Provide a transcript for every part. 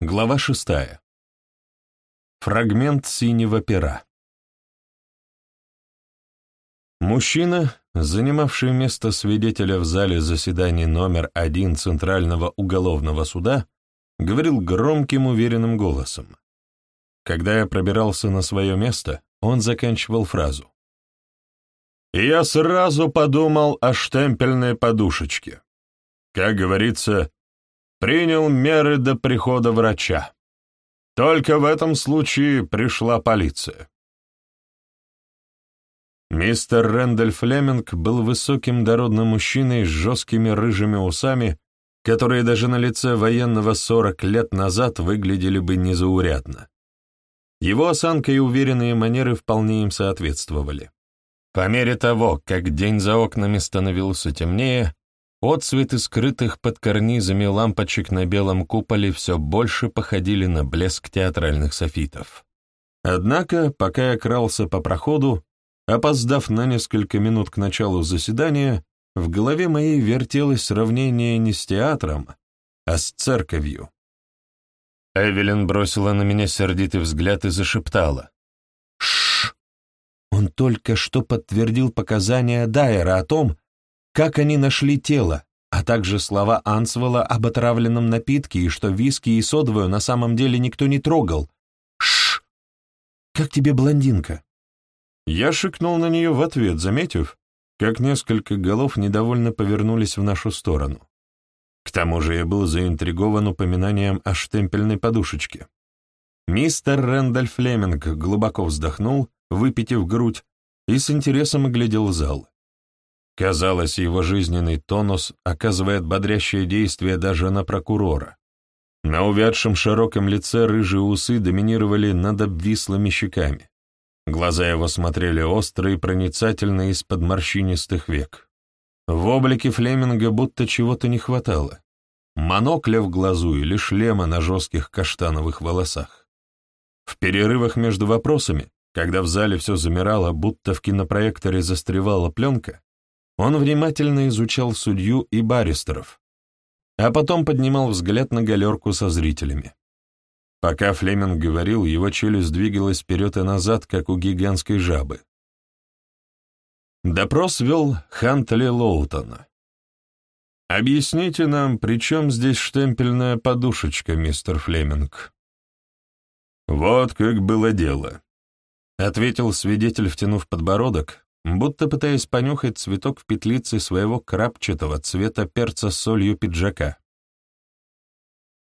Глава шестая. Фрагмент синего пера. Мужчина, занимавший место свидетеля в зале заседаний номер один Центрального уголовного суда, говорил громким уверенным голосом. Когда я пробирался на свое место, он заканчивал фразу. Я сразу подумал о штемпельной подушечке. Как говорится, принял меры до прихода врача. Только в этом случае пришла полиция. Мистер Рэндаль Флеминг был высоким дородным мужчиной с жесткими рыжими усами, которые даже на лице военного сорок лет назад выглядели бы незаурядно. Его осанка и уверенные манеры вполне им соответствовали. По мере того, как день за окнами становился темнее, Отцветы скрытых под карнизами лампочек на белом куполе все больше походили на блеск театральных софитов. Однако, пока я крался по проходу, опоздав на несколько минут к началу заседания, в голове моей вертелось сравнение не с театром, а с церковью. Эвелин бросила на меня сердитый взгляд и зашептала. «Шш! Он только что подтвердил показания Дайера о том, как они нашли тело, а также слова Ансвелла об отравленном напитке и что виски и содовую на самом деле никто не трогал. Шш! Как тебе блондинка? Я шикнул на нее в ответ, заметив, как несколько голов недовольно повернулись в нашу сторону. К тому же я был заинтригован упоминанием о штемпельной подушечке. Мистер Рэндаль Флеминг глубоко вздохнул, выпитив грудь, и с интересом оглядел зал. Казалось, его жизненный тонус оказывает бодрящее действие даже на прокурора. На увядшем широком лице рыжие усы доминировали над обвислыми щеками. Глаза его смотрели остро и проницательно из-под морщинистых век. В облике Флеминга будто чего-то не хватало. Монокля в глазу или шлема на жестких каштановых волосах. В перерывах между вопросами, когда в зале все замирало, будто в кинопроекторе застревала пленка, он внимательно изучал судью и баристеров, а потом поднимал взгляд на галерку со зрителями. Пока Флеминг говорил, его челюсть двигалась вперед и назад, как у гигантской жабы. Допрос вел Хантли Лоутона. «Объясните нам, при чем здесь штемпельная подушечка, мистер Флеминг?» «Вот как было дело», — ответил свидетель, втянув подбородок, будто пытаясь понюхать цветок в петлице своего крапчатого цвета перца с солью пиджака.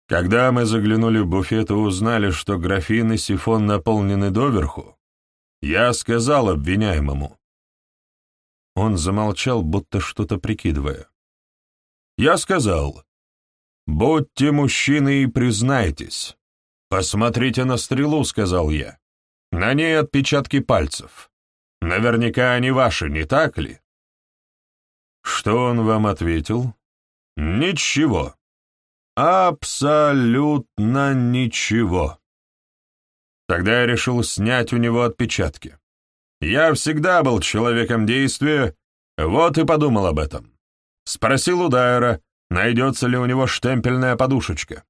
Когда мы заглянули в буфет и узнали, что графин и сифон наполнены доверху, я сказал обвиняемому. Он замолчал, будто что-то прикидывая. Я сказал, «Будьте мужчины и признайтесь. Посмотрите на стрелу», — сказал я. «На ней отпечатки пальцев. Наверняка они ваши, не так ли?» Что он вам ответил? Ничего. Абсолютно ничего. Тогда я решил снять у него отпечатки. Я всегда был человеком действия, вот и подумал об этом. Спросил у Дайера, найдется ли у него штемпельная подушечка.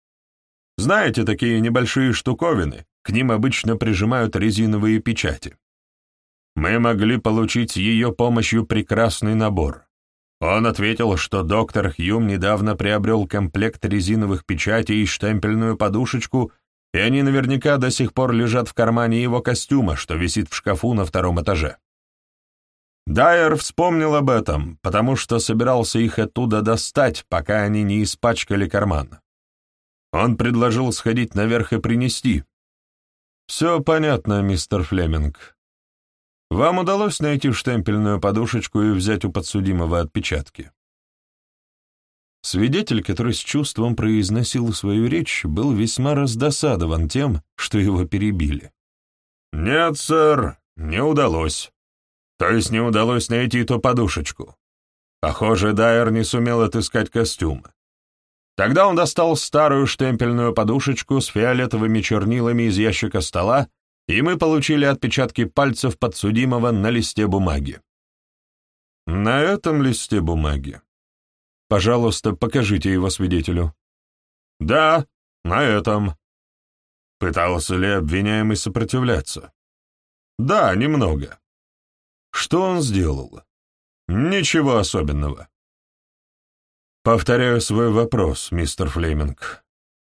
Знаете, такие небольшие штуковины, к ним обычно прижимают резиновые печати мы могли получить ее помощью прекрасный набор. Он ответил, что доктор Хьюм недавно приобрел комплект резиновых печатей и штемпельную подушечку, и они наверняка до сих пор лежат в кармане его костюма, что висит в шкафу на втором этаже. Дайер вспомнил об этом, потому что собирался их оттуда достать, пока они не испачкали карман. Он предложил сходить наверх и принести. «Все понятно, мистер Флеминг. Вам удалось найти штемпельную подушечку и взять у подсудимого отпечатки? Свидетель, который с чувством произносил свою речь, был весьма раздосадован тем, что его перебили. «Нет, сэр, не удалось. То есть не удалось найти ту подушечку. Похоже, Дайер не сумел отыскать костюм. Тогда он достал старую штемпельную подушечку с фиолетовыми чернилами из ящика стола и мы получили отпечатки пальцев подсудимого на листе бумаги. На этом листе бумаги. Пожалуйста, покажите его свидетелю. Да, на этом. Пытался ли обвиняемый сопротивляться? Да, немного. Что он сделал? Ничего особенного. Повторяю свой вопрос, мистер Флеминг.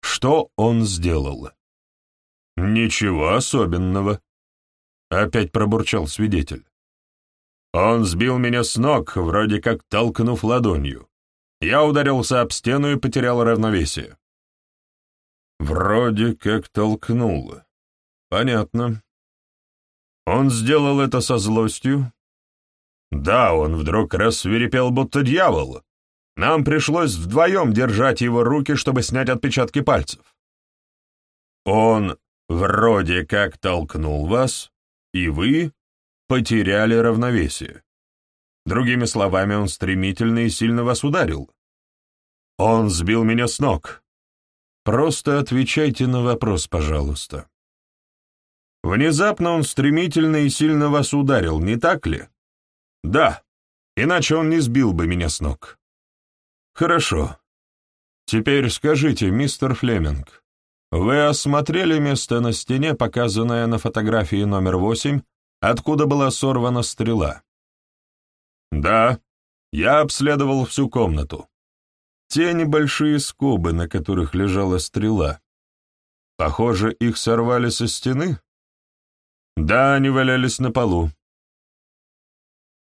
Что он сделал? Ничего особенного. Опять пробурчал свидетель. Он сбил меня с ног, вроде как толкнув ладонью. Я ударился об стену и потерял равновесие. Вроде как толкнул. Понятно. Он сделал это со злостью? Да, он вдруг рассверепел, будто дьявол. Нам пришлось вдвоем держать его руки, чтобы снять отпечатки пальцев. Он вроде как толкнул вас, и вы потеряли равновесие. Другими словами, он стремительно и сильно вас ударил. Он сбил меня с ног. Просто отвечайте на вопрос, пожалуйста. Внезапно он стремительно и сильно вас ударил, не так ли? Да, иначе он не сбил бы меня с ног. Хорошо. Теперь скажите, мистер Флеминг, вы осмотрели место на стене, показанное на фотографии номер восемь, откуда была сорвана стрела? Да, я обследовал всю комнату. Те небольшие скобы, на которых лежала стрела. Похоже, их сорвали со стены? Да, они валялись на полу.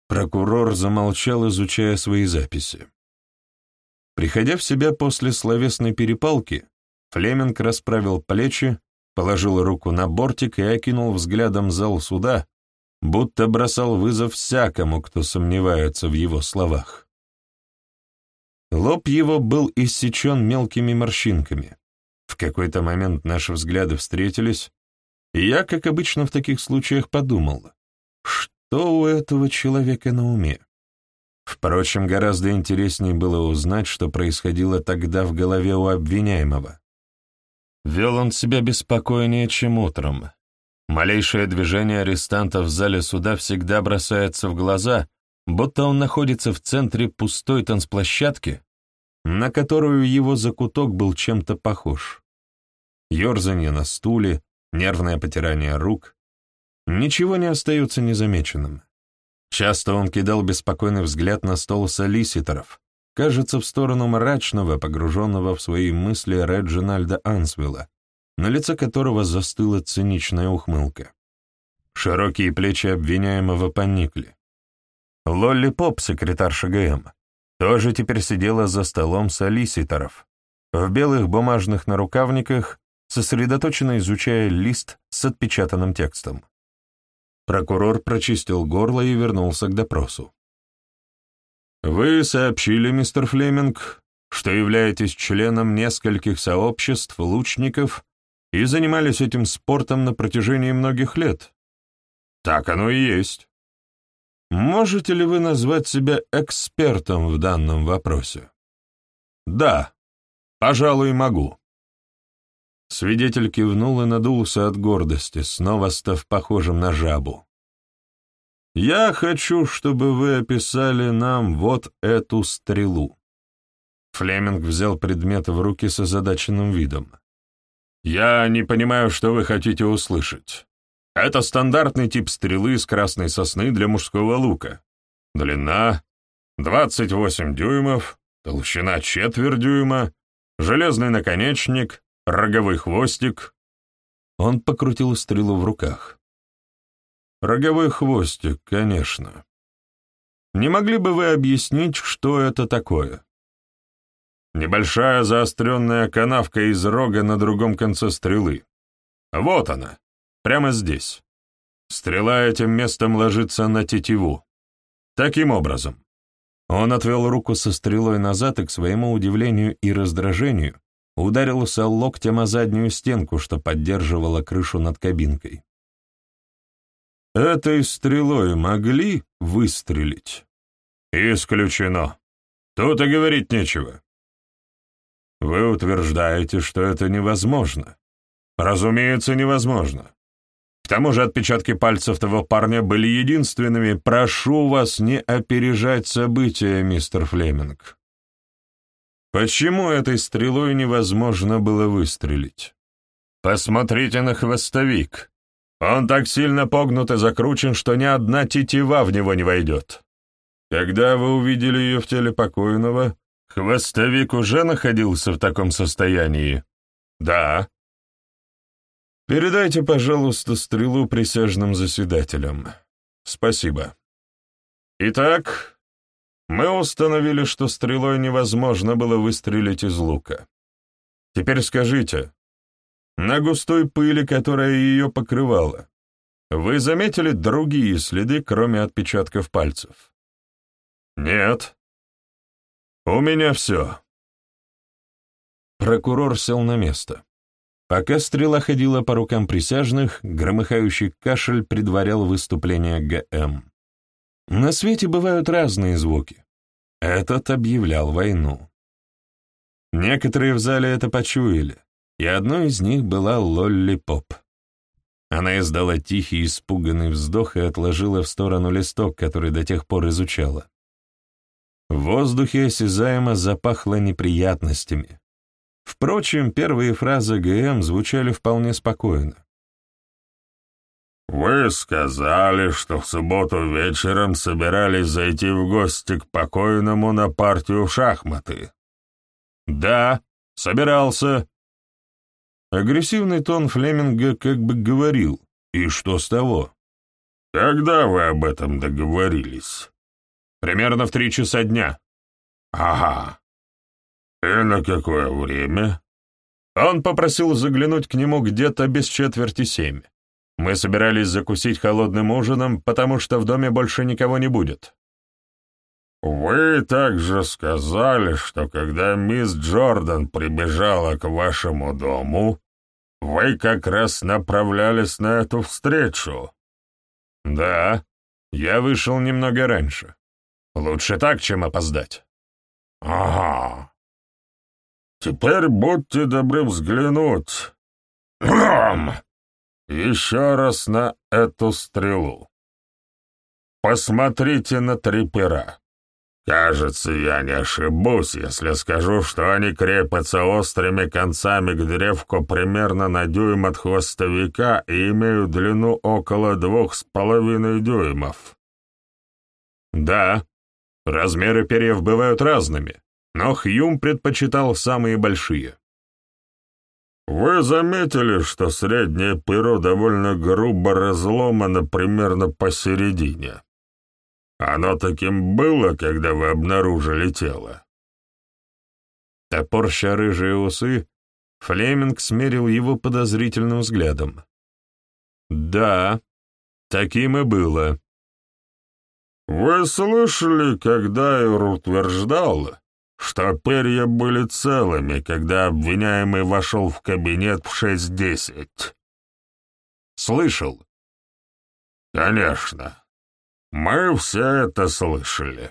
Прокурор замолчал, изучая свои записи. Приходя в себя после словесной перепалки, Флеминг расправил плечи, положил руку на бортик и окинул взглядом зал суда, будто бросал вызов всякому, кто сомневается в его словах. Лоб его был иссечен мелкими морщинками. В какой-то момент наши взгляды встретились, и я, как обычно в таких случаях, подумал, что у этого человека на уме. Впрочем, гораздо интереснее было узнать, что происходило тогда в голове у обвиняемого. Вел он себя беспокойнее, чем утром. Малейшее движение арестанта в зале суда всегда бросается в глаза, будто он находится в центре пустой танцплощадки, на которую его закуток был чем-то похож. Ёрзанье на стуле, нервное потирание рук. Ничего не остается незамеченным. Часто он кидал беспокойный взгляд на стол солиситоров, кажется, в сторону мрачного, погруженного в свои мысли Реджинальда Ансвилла, на лице которого застыла циничная ухмылка. Широкие плечи обвиняемого поникли. Лолли Поп, секретарша ГМ, тоже теперь сидела за столом солиситоров, в белых бумажных нарукавниках сосредоточенно изучая лист с отпечатанным текстом. Прокурор прочистил горло и вернулся к допросу. «Вы сообщили, мистер Флеминг, что являетесь членом нескольких сообществ лучников и занимались этим спортом на протяжении многих лет. Так оно и есть. Можете ли вы назвать себя экспертом в данном вопросе? Да, пожалуй, могу. Свидетель кивнул и надулся от гордости, снова став похожим на жабу. «Я хочу, чтобы вы описали нам вот эту стрелу». Флеминг взял предмет в руки с озадаченным видом. «Я не понимаю, что вы хотите услышать. Это стандартный тип стрелы из красной сосны для мужского лука. Длина — 28 дюймов, толщина — четверть дюйма, железный наконечник, Роговой хвостик. Он покрутил стрелу в руках. Роговой хвостик, конечно. Не могли бы вы объяснить, что это такое? Небольшая заостренная канавка из рога на другом конце стрелы. Вот она, прямо здесь. Стрела этим местом ложится на тетиву. Таким образом. Он отвел руку со стрелой назад и, к своему удивлению и раздражению, ударился локтем о заднюю стенку, что поддерживала крышу над кабинкой. «Этой стрелой могли выстрелить?» «Исключено. Тут и говорить нечего». «Вы утверждаете, что это невозможно?» «Разумеется, невозможно. К тому же отпечатки пальцев того парня были единственными. Прошу вас не опережать события, мистер Флеминг. Почему этой стрелой невозможно было выстрелить? Посмотрите на хвостовик. Он так сильно погнут и закручен, что ни одна тетива в него не войдет. Когда вы увидели ее в теле покойного, хвостовик уже находился в таком состоянии? Да. Передайте, пожалуйста, стрелу присяжным заседателям. Спасибо. Итак, мы установили, что стрелой невозможно было выстрелить из лука. Теперь скажите, на густой пыли, которая ее покрывала, вы заметили другие следы, кроме отпечатков пальцев? Нет. У меня все. Прокурор сел на место. Пока стрела ходила по рукам присяжных, громыхающий кашель предварял выступление ГМ. На свете бывают разные звуки. Этот объявлял войну. Некоторые в зале это почуяли, и одной из них была Лолли Поп. Она издала тихий испуганный вздох и отложила в сторону листок, который до тех пор изучала. В воздухе осязаемо запахло неприятностями. Впрочем, первые фразы ГМ звучали вполне спокойно. «Вы сказали, что в субботу вечером собирались зайти в гости к покойному на партию в шахматы». «Да, собирался». Агрессивный тон Флеминга как бы говорил, и что с того? «Когда вы об этом договорились?» «Примерно в три часа дня». «Ага. И на какое время?» Он попросил заглянуть к нему где-то без четверти семь. Мы собирались закусить холодным ужином, потому что в доме больше никого не будет. «Вы также сказали, что когда мисс Джордан прибежала к вашему дому, вы как раз направлялись на эту встречу». «Да, я вышел немного раньше. Лучше так, чем опоздать». «Ага. Теперь будьте добры взглянуть. Еще раз на эту стрелу. Посмотрите на три пера. Кажется, я не ошибусь, если скажу, что они крепятся острыми концами к древку примерно на дюйм от хвостовика и имеют длину около двух с половиной дюймов. Да, размеры перьев бывают разными, но Хьюм предпочитал самые большие. Вы заметили, что среднее перо довольно грубо разломано примерно посередине? Оно таким было, когда вы обнаружили тело? Топорща рыжие усы, Флеминг смерил его подозрительным взглядом. «Да, таким и было». «Вы слышали, когда Эйр утверждал, что перья были целыми, когда обвиняемый вошел в кабинет в шесть десять. Слышал. Конечно. Мы все это слышали.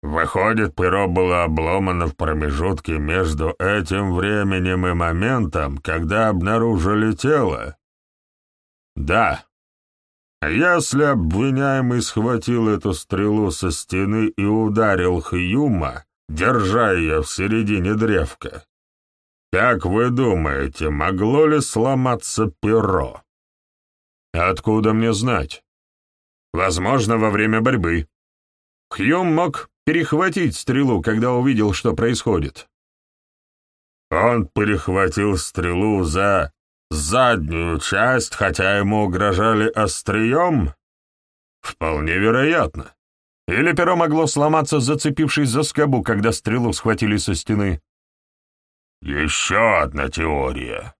Выходит, перо было обломано в промежутке между этим временем и моментом, когда обнаружили тело? Да. Если обвиняемый схватил эту стрелу со стены и ударил Хьюма, держа ее в середине древка. Как вы думаете, могло ли сломаться перо? Откуда мне знать? Возможно, во время борьбы. Хьюм мог перехватить стрелу, когда увидел, что происходит. Он перехватил стрелу за заднюю часть, хотя ему угрожали острием? Вполне вероятно. Или перо могло сломаться, зацепившись за скобу, когда стрелу схватили со стены. Еще одна теория.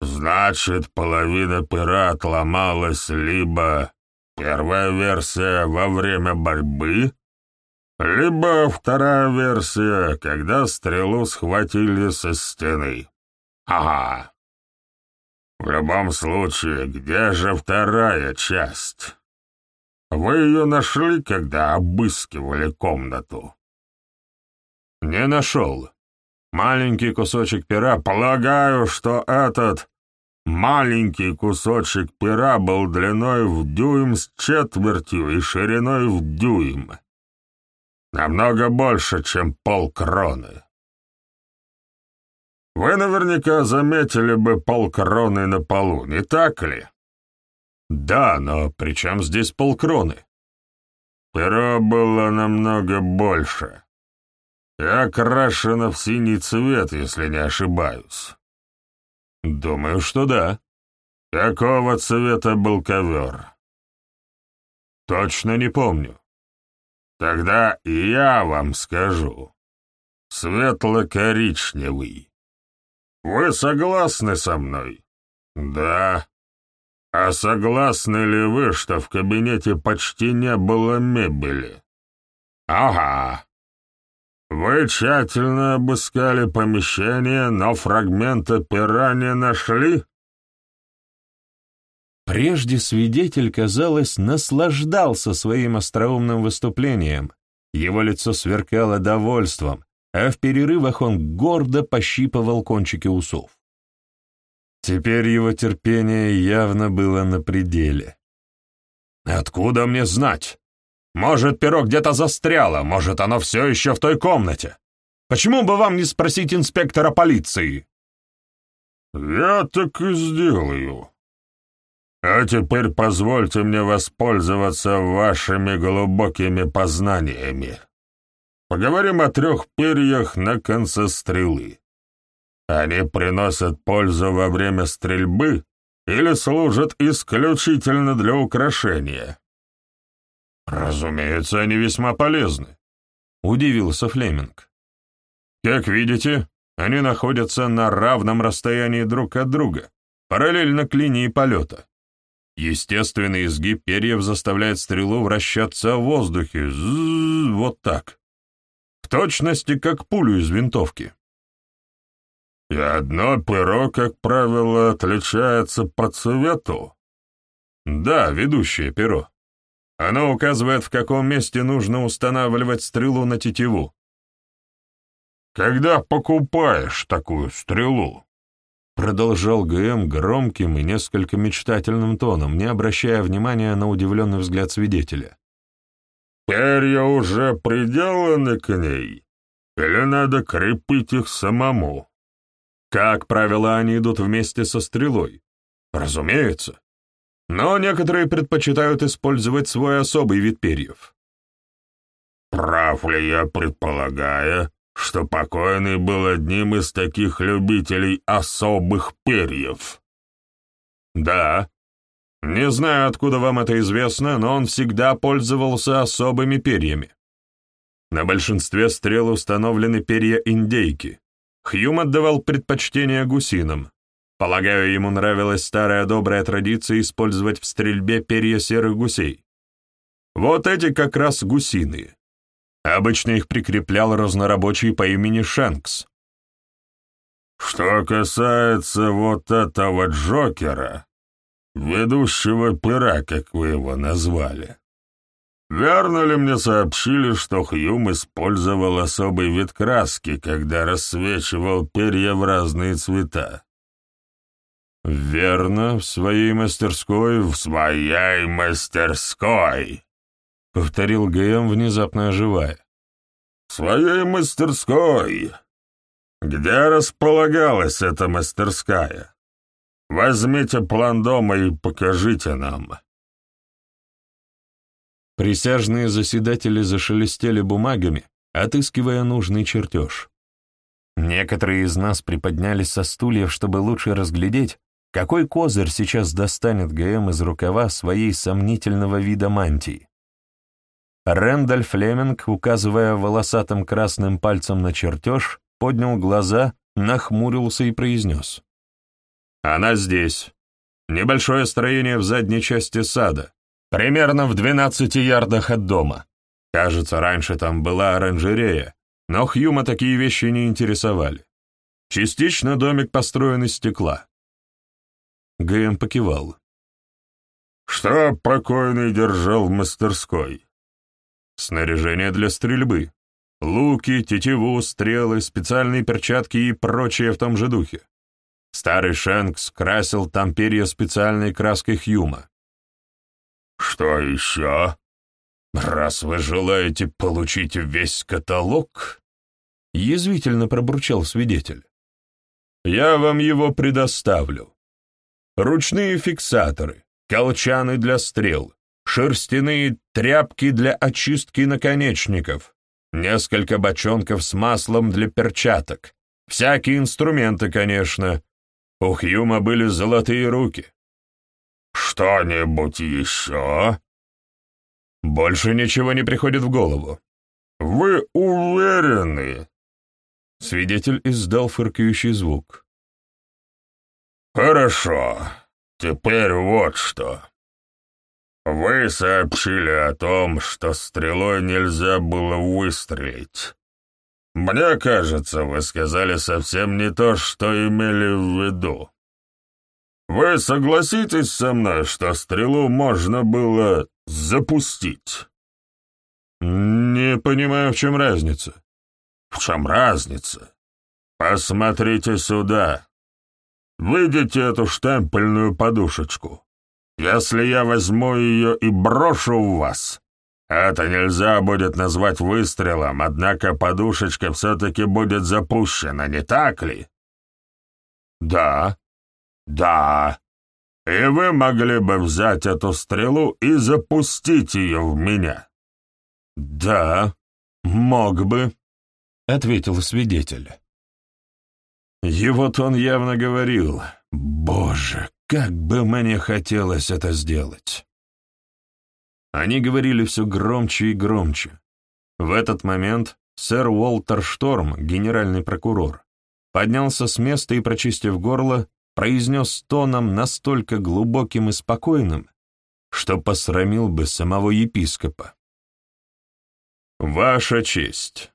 Значит, половина пера отломалась либо первая версия во время борьбы, либо вторая версия, когда стрелу схватили со стены. Ага. В любом случае, где же вторая часть? Вы ее нашли, когда обыскивали комнату?» «Не нашел. Маленький кусочек пера. Полагаю, что этот маленький кусочек пера был длиной в дюйм с четвертью и шириной в дюйм. Намного больше, чем полкроны». Вы наверняка заметили бы полкроны на полу, не так ли? Да, но при чем здесь полкроны? Перо было намного больше. И окрашено в синий цвет, если не ошибаюсь. Думаю, что да. Какого цвета был ковер? Точно не помню. Тогда я вам скажу. Светло-коричневый. Вы согласны со мной? Да. А согласны ли вы, что в кабинете почти не было мебели? Ага. Вы тщательно обыскали помещение, но фрагмента пера не нашли? Прежде свидетель, казалось, наслаждался своим остроумным выступлением. Его лицо сверкало довольством, а в перерывах он гордо пощипывал кончики усов. Теперь его терпение явно было на пределе. «Откуда мне знать? Может, перо где-то застряло, может, оно все еще в той комнате. Почему бы вам не спросить инспектора полиции?» «Я так и сделаю. А теперь позвольте мне воспользоваться вашими глубокими познаниями. Поговорим о трех перьях на конце стрелы. Они приносят пользу во время стрельбы или служат исключительно для украшения?» «Разумеется, они весьма полезны», — удивился Флеминг. «Как видите, они находятся на равном расстоянии друг от друга, параллельно к линии полета. Естественный изгиб перьев заставляет стрелу вращаться в воздухе, вот так. В точности, как пулю из винтовки. И одно перо, как правило, отличается по цвету. Да, ведущее перо. Оно указывает, в каком месте нужно устанавливать стрелу на тетиву. «Когда покупаешь такую стрелу?» Продолжал ГМ громким и несколько мечтательным тоном, не обращая внимания на удивленный взгляд свидетеля. «Перья уже приделаны к ней? Или надо крепить их самому?» «Как правило, они идут вместе со стрелой. Разумеется но некоторые предпочитают использовать свой особый вид перьев. «Прав ли я, предполагая, что покойный был одним из таких любителей особых перьев?» «Да. Не знаю, откуда вам это известно, но он всегда пользовался особыми перьями. На большинстве стрел установлены перья индейки. Хьюм отдавал предпочтение гусинам, Полагаю, ему нравилась старая добрая традиция использовать в стрельбе перья серых гусей. Вот эти как раз гусиные. Обычно их прикреплял разнорабочий по имени Шенкс. Что касается вот этого Джокера, ведущего пера, как вы его назвали, верно ли мне сообщили, что Хьюм использовал особый вид краски, когда рассвечивал перья в разные цвета? «Верно, в своей мастерской...» «В своей мастерской!» — повторил ГМ, внезапно оживая. «В своей мастерской! Где располагалась эта мастерская? Возьмите план дома и покажите нам». Присяжные заседатели зашелестели бумагами, отыскивая нужный чертеж. Некоторые из нас приподнялись со стульев, чтобы лучше разглядеть, какой козырь сейчас достанет ГМ из рукава своей сомнительного вида мантии? Рэндаль Флеминг, указывая волосатым красным пальцем на чертеж, поднял глаза, нахмурился и произнес. «Она здесь. Небольшое строение в задней части сада, примерно в 12 ярдах от дома. Кажется, раньше там была оранжерея, но Хьюма такие вещи не интересовали. Частично домик построен из стекла. ГМ покивал. «Что покойный держал в мастерской?» «Снаряжение для стрельбы. Луки, тетиву, стрелы, специальные перчатки и прочее в том же духе. Старый Шенкс красил там перья специальной краской Хьюма». «Что еще?» «Раз вы желаете получить весь каталог...» — язвительно пробурчал свидетель. Я вам его предоставлю. Ручные фиксаторы, колчаны для стрел, шерстяные тряпки для очистки наконечников, несколько бочонков с маслом для перчаток, всякие инструменты, конечно. У Хьюма были золотые руки. «Что-нибудь еще?» Больше ничего не приходит в голову. «Вы уверены?» Свидетель издал фыркающий звук. «Хорошо. Теперь вот что. Вы сообщили о том, что стрелой нельзя было выстрелить. Мне кажется, вы сказали совсем не то, что имели в виду. Вы согласитесь со мной, что стрелу можно было запустить?» «Не понимаю, в чем разница». «В чем разница? Посмотрите сюда. Видите эту штемпельную подушечку? Если я возьму ее и брошу в вас, это нельзя будет назвать выстрелом, однако подушечка все-таки будет запущена, не так ли?» «Да». «Да. И вы могли бы взять эту стрелу и запустить ее в меня?» «Да, мог бы», — ответил свидетель. Его тон явно говорил, «Боже, как бы мне хотелось это сделать!» Они говорили все громче и громче. В этот момент сэр Уолтер Шторм, генеральный прокурор, поднялся с места и, прочистив горло, произнес тоном настолько глубоким и спокойным, что посрамил бы самого епископа. «Ваша честь,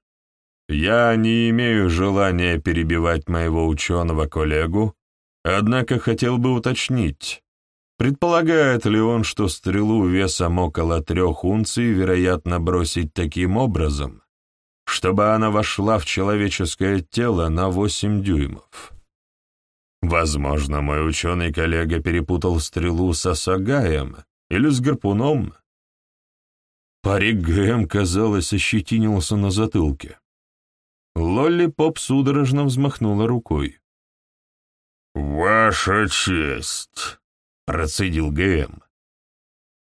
я не имею желания перебивать моего ученого-коллегу, однако хотел бы уточнить, предполагает ли он, что стрелу весом около трех унций вероятно бросить таким образом, чтобы она вошла в человеческое тело на восемь дюймов?» Возможно, мой ученый-коллега перепутал стрелу с осагаем или с гарпуном, Парик Гэм, казалось, ощетинился на затылке. Лолли Поп судорожно взмахнула рукой. «Ваша честь», — процедил Гэм.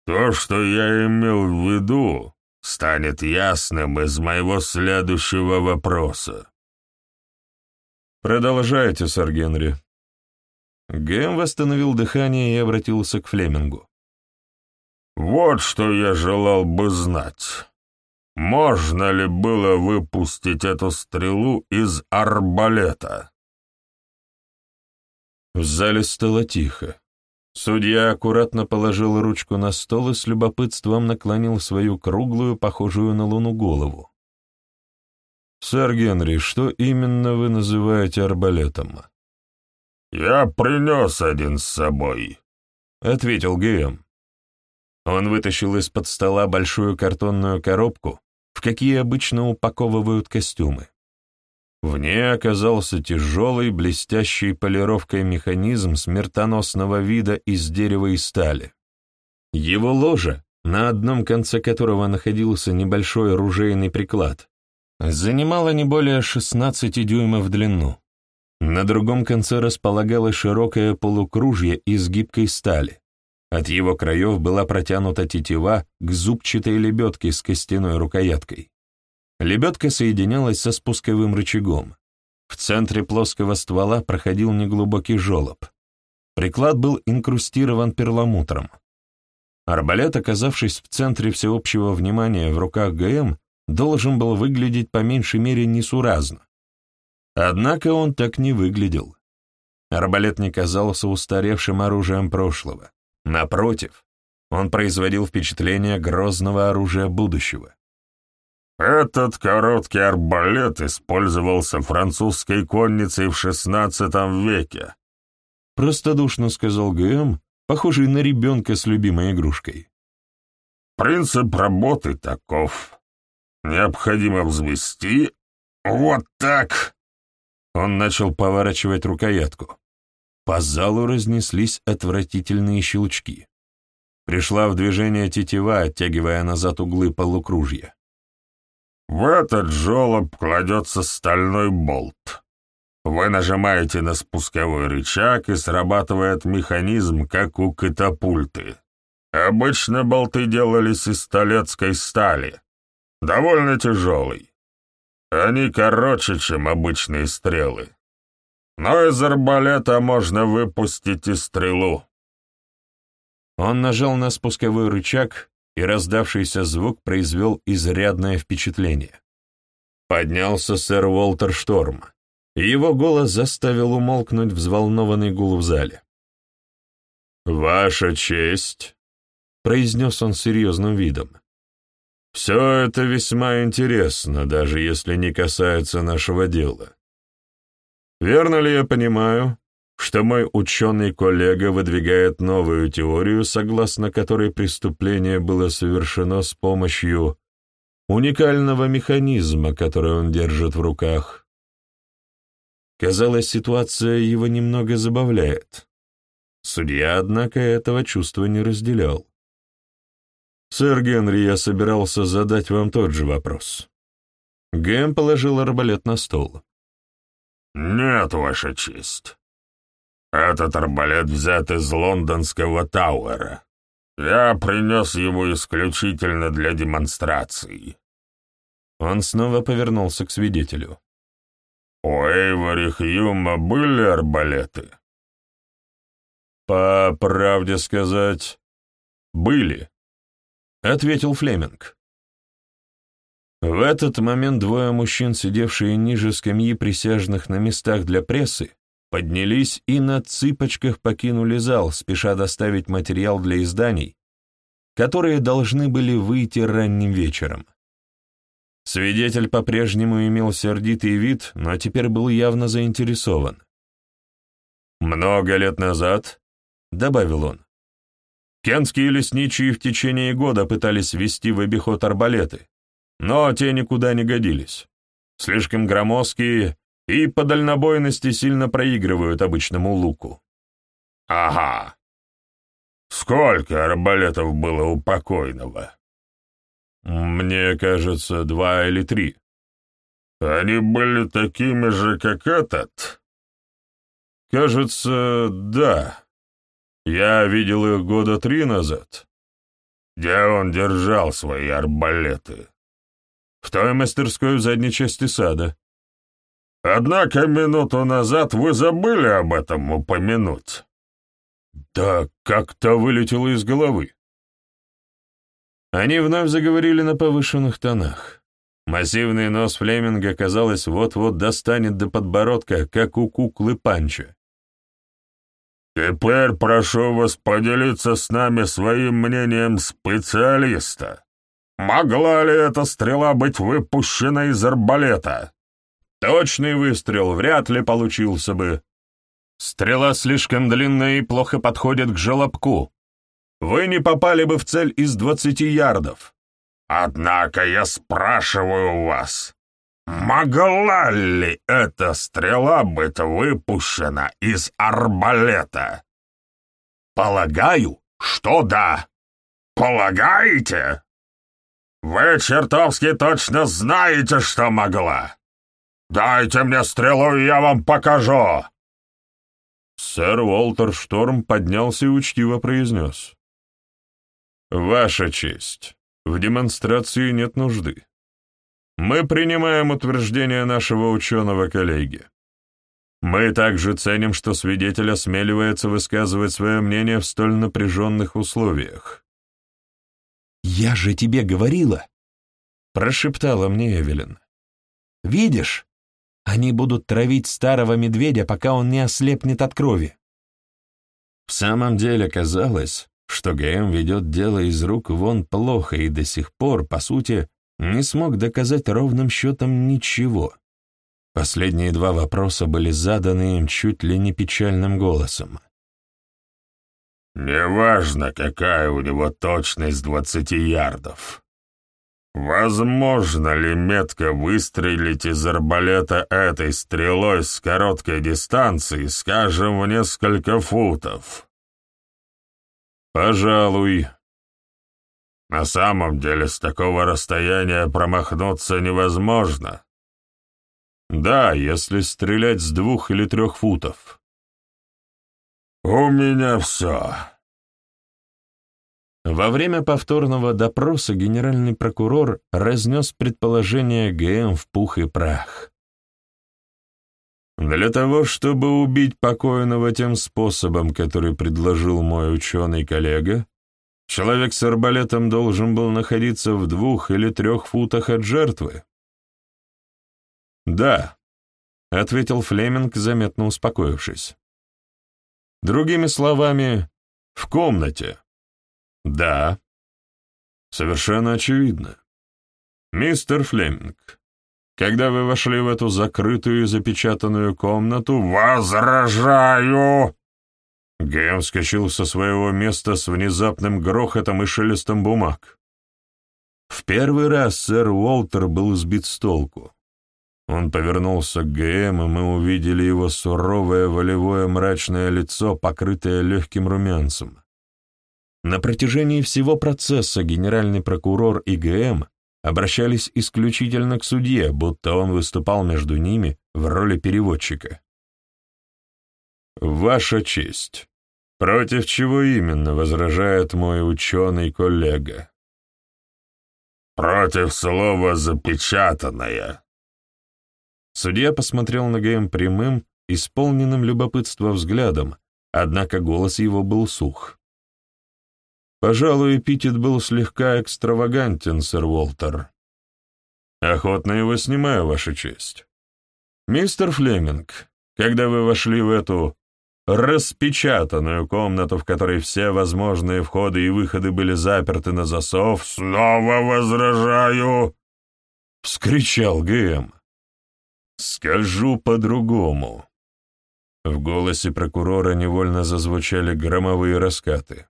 «То, что я имел в виду, станет ясным из моего следующего вопроса». «Продолжайте, сэр Генри». Гэм восстановил дыхание и обратился к Флемингу. Вот что я желал бы знать. Можно ли было выпустить эту стрелу из арбалета? В зале стало тихо. Судья аккуратно положил ручку на стол и с любопытством наклонил свою круглую, похожую на луну, голову. «Сэр Генри, что именно вы называете арбалетом?» «Я принес один с собой», — ответил Гейм. Он вытащил из-под стола большую картонную коробку, в какие обычно упаковывают костюмы. В ней оказался тяжелый, блестящий полировкой механизм смертоносного вида из дерева и стали. Его ложа, на одном конце которого находился небольшой оружейный приклад, занимала не более 16 дюймов в длину. На другом конце располагалось широкое полукружье из гибкой стали, от его краев была протянута тетива к зубчатой лебедке с костяной рукояткой. Лебедка соединялась со спусковым рычагом. В центре плоского ствола проходил неглубокий желоб. Приклад был инкрустирован перламутром. Арбалет, оказавшись в центре всеобщего внимания в руках ГМ, должен был выглядеть по меньшей мере несуразно. Однако он так не выглядел. Арбалет не казался устаревшим оружием прошлого. Напротив, он производил впечатление грозного оружия будущего. Этот короткий арбалет использовался французской конницей в XVI веке. Простодушно сказал ГМ, похожий на ребенка с любимой игрушкой. Принцип работы таков. Необходимо взвести вот так. Он начал поворачивать рукоятку. По залу разнеслись отвратительные щелчки. Пришла в движение тетива, оттягивая назад углы полукружья. «В этот жёлоб кладется стальной болт. Вы нажимаете на спусковой рычаг, и срабатывает механизм, как у катапульты. Обычно болты делались из столетской стали, довольно тяжелый. Они короче, чем обычные стрелы. Но из арбалета можно выпустить и стрелу. Он нажал на спусковой рычаг, и раздавшийся звук произвел изрядное впечатление. Поднялся сэр Уолтер Шторм, и его голос заставил умолкнуть взволнованный гул в зале. «Ваша честь», — произнес он серьезным видом, — «все это весьма интересно, даже если не касается нашего дела. Верно ли я понимаю, что мой ученый-коллега выдвигает новую теорию, согласно которой преступление было совершено с помощью уникального механизма, который он держит в руках. Казалось, ситуация его немного забавляет. Судья, однако, этого чувства не разделял. «Сэр Генри, я собирался задать вам тот же вопрос». Гэм положил арбалет на стол. «Нет, Ваша честь. Этот арбалет взят из лондонского Тауэра. Я принес его исключительно для демонстрации». Он снова повернулся к свидетелю. «У Эйвори Хьюма были арбалеты?» «По правде сказать, были», — ответил Флеминг. В этот момент двое мужчин, сидевшие ниже скамьи присяжных на местах для прессы, поднялись и на цыпочках покинули зал, спеша доставить материал для изданий, которые должны были выйти ранним вечером. Свидетель по-прежнему имел сердитый вид, но теперь был явно заинтересован. «Много лет назад», — добавил он, — «кентские лесничие в течение года пытались ввести в обиход арбалеты, но те никуда не годились. Слишком громоздкие и по дальнобойности сильно проигрывают обычному луку. Ага. Сколько арбалетов было у покойного? Мне кажется, два или три. Они были такими же, как этот? Кажется, да. Я видел их года три назад. Где он держал свои арбалеты? В той мастерской в задней части сада. Однако минуту назад вы забыли об этом упомянуть. Да как-то вылетело из головы. Они вновь заговорили на повышенных тонах. Массивный нос Флеминга, казалось, вот-вот достанет до подбородка, как у куклы Панча. «Теперь прошу вас поделиться с нами своим мнением специалиста. Могла ли эта стрела быть выпущена из арбалета?» Точный выстрел вряд ли получился бы. Стрела слишком длинная и плохо подходит к желобку. Вы не попали бы в цель из двадцати ярдов. Однако я спрашиваю вас, могла ли эта стрела быть выпущена из арбалета? Полагаю, что да. Полагаете? Вы чертовски точно знаете, что могла. «Дайте мне стрелу, и я вам покажу!» Сэр Уолтер Шторм поднялся и учтиво произнес. «Ваша честь, в демонстрации нет нужды. Мы принимаем утверждение нашего ученого-коллеги. Мы также ценим, что свидетель осмеливается высказывать свое мнение в столь напряженных условиях». «Я же тебе говорила!» — прошептала мне Эвелин. «Видишь, они будут травить старого медведя, пока он не ослепнет от крови. В самом деле казалось, что ГМ ведет дело из рук вон плохо и до сих пор, по сути, не смог доказать ровным счетом ничего. Последние два вопроса были заданы им чуть ли не печальным голосом. «Неважно, какая у него точность двадцати ярдов. Возможно ли метко выстрелить из арбалета этой стрелой с короткой дистанции, скажем, в несколько футов? Пожалуй. На самом деле с такого расстояния промахнуться невозможно. Да, если стрелять с двух или трех футов. «У меня все», во время повторного допроса генеральный прокурор разнес предположение ГМ в пух и прах. Для того, чтобы убить покойного тем способом, который предложил мой ученый-коллега, человек с арбалетом должен был находиться в двух или трех футах от жертвы. «Да», — ответил Флеминг, заметно успокоившись. «Другими словами, в комнате». Да. Совершенно очевидно. Мистер Флеминг, когда вы вошли в эту закрытую и запечатанную комнату, возражаю! Гэм вскочил со своего места с внезапным грохотом и шелестом бумаг. В первый раз сэр Уолтер был сбит с толку. Он повернулся к ГМ, и мы увидели его суровое, волевое, мрачное лицо, покрытое легким румянцем. На протяжении всего процесса генеральный прокурор и ГМ обращались исключительно к судье, будто он выступал между ними в роли переводчика. «Ваша честь, против чего именно возражает мой ученый-коллега?» «Против слова «запечатанное». Судья посмотрел на ГМ прямым, исполненным любопытства взглядом, однако голос его был сух. Пожалуй, эпитет был слегка экстравагантен, сэр Уолтер. Охотно его снимаю, Ваша честь. Мистер Флеминг, когда вы вошли в эту распечатанную комнату, в которой все возможные входы и выходы были заперты на засов, «Снова возражаю!» — вскричал ГМ. «Скажу по-другому». В голосе прокурора невольно зазвучали громовые раскаты.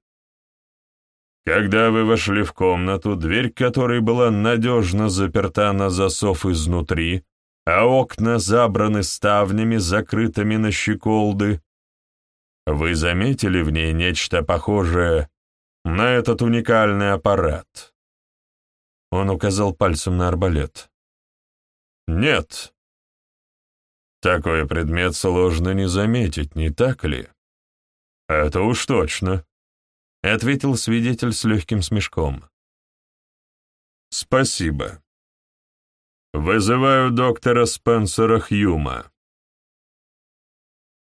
Когда вы вошли в комнату, дверь которой была надежно заперта на засов изнутри, а окна забраны ставнями, закрытыми на щеколды, вы заметили в ней нечто похожее на этот уникальный аппарат? Он указал пальцем на арбалет. Нет. Такой предмет сложно не заметить, не так ли? Это уж точно. — ответил свидетель с легким смешком. «Спасибо. Вызываю доктора Спенсера Хьюма».